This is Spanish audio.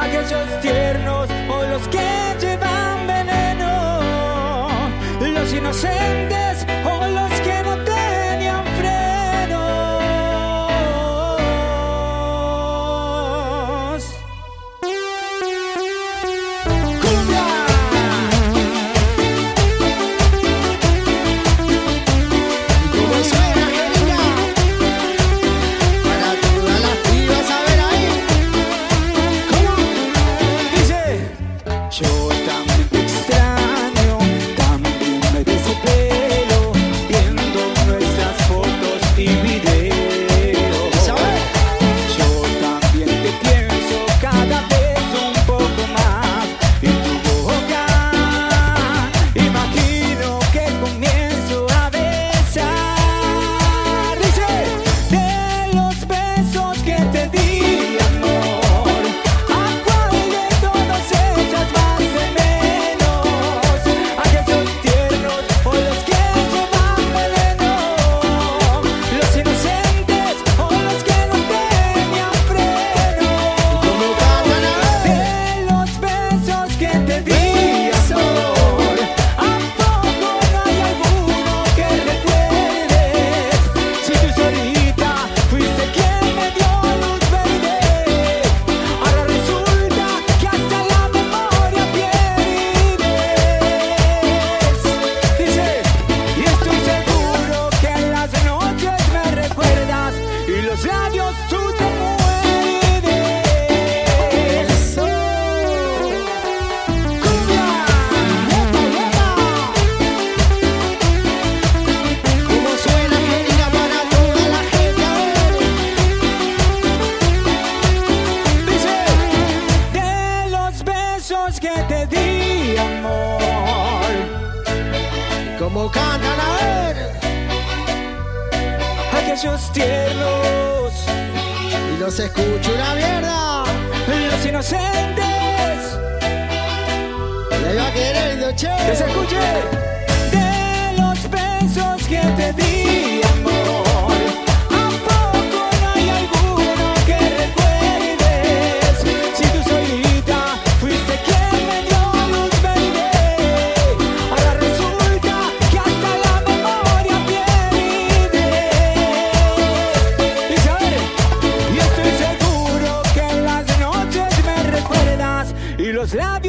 aquellos tiernos o los que llevan veneno, los inocentes. besos que te di, amor. Como cantan a ver aquellos tiernos y los escucho una mierda, los inocentes. Le va queriendo, che. Que se escuche de los besos que te di. la